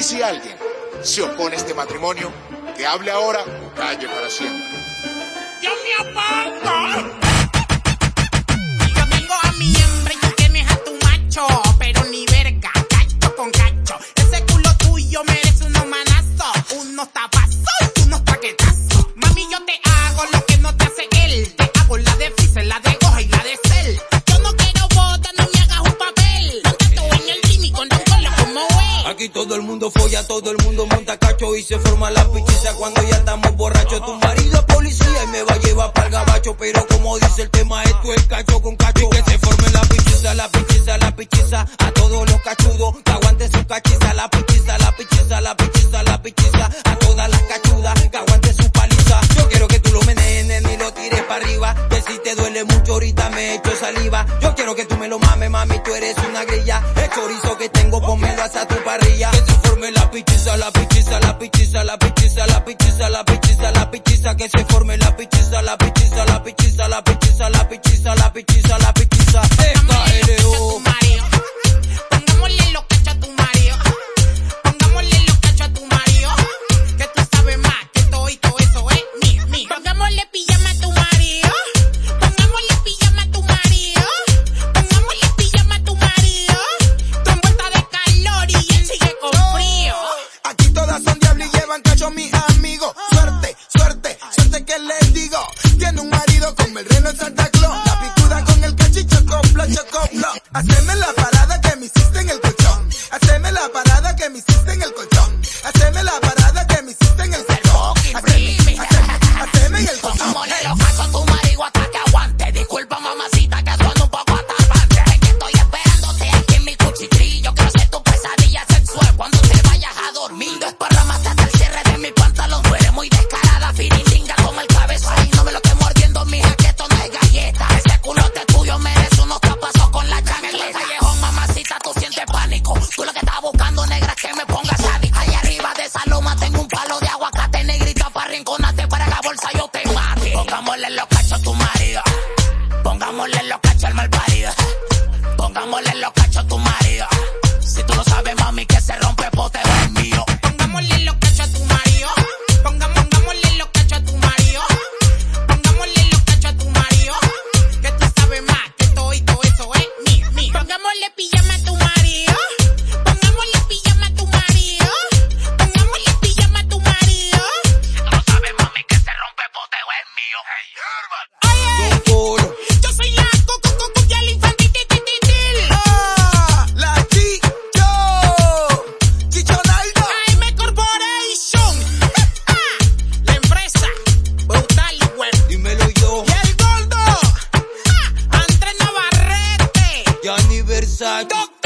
Y si alguien se opone a este matrimonio, que hable ahora o calle para siempre. ¡Yo me opongo! Yo tengo a mi hembra y tú tienes a tu macho, Aquí todo el mundo folla, todo el mundo monta cacho y se forma la pichiza cuando ya estamos borrachos. Tu marido es policía y me va a llevar para el gabacho, pero como dice el tema, esto es cacho con cacho. Que se forme la pichiza, la pichiza, la pichiza, a todos los cachudos, que aguante su cachiza, la pichiza, la pichiza, la pichiza, la pichiza, a todas las cachudas, que aguante su paliza. Yo quiero que tú lo menenes y lo tires para arriba, que si te duele mucho ahorita me echo saliva. Yo quiero que tú me lo mames, mami, tú eres una grilla. El chorizo pichiza, la pichiza, la pichiza, la pichiza, la pichiza, la pichiza, la pichiza, que se forme la pichiza, la pichiza, la pichiza, la pichiza, la pichiza, la pichiza, la pichiza. tu FKLO. Marido como el reno en Santa Claus. La picuda con el cachicho copla, chocoplo. Haceme la parada que me hiciste en el colchón. Haceme la parada que me hiciste en el colchón. Bolsa yo te mate. Pongámosle los cachos a tu marido. Pongámosle los cachos al malparido. Pongámosle los cachos a tu marido. Si tú no sabes, mami, que se rompe pote es mío. inside. Dog.